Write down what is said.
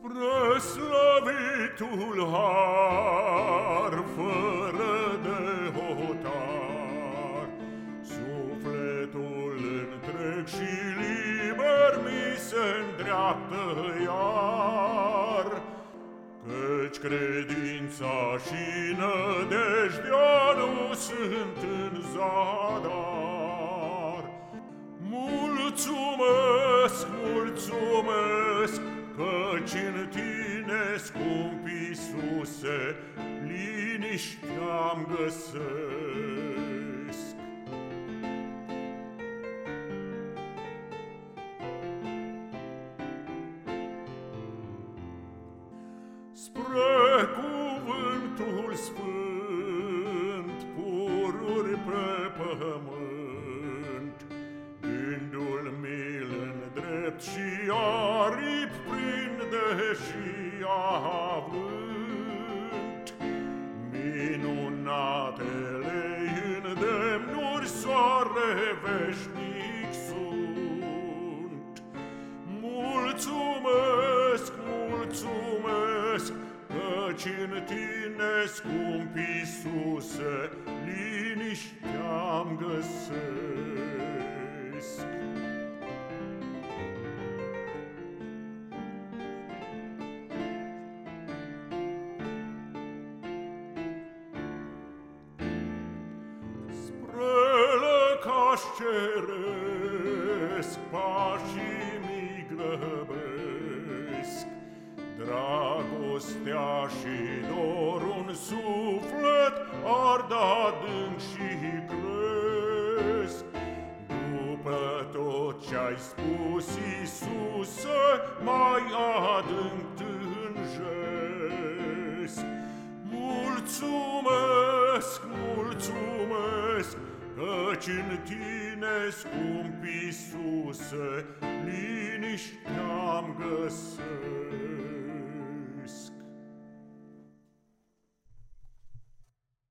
Spre slăvitul har fără de hotar, Sufletul întreg și liber mi se îndreaptă iar, Căci credința și nădejdea nu sunt în zadar. Mulțumesc, mulțumesc, Căci în tine, scump Iisuse, linișteam găsesc. Spre cuvântul sfânt, pururi pe pământ, îndrept și aripi și avânt Minunatele îndemnuri soare veșnic sunt. Mulțumesc, mulțumesc Căci în tine, scump Iisuse, linișteam găsesc aș ceresc, pașii mi grăbesc, Dragostea și dorul în suflet ard adânc și cresc. După tot ce-ai spus, Iisuse, mai adânc tânjesc. căci în tine, scump Iisuse, liniștea-mi găsesc.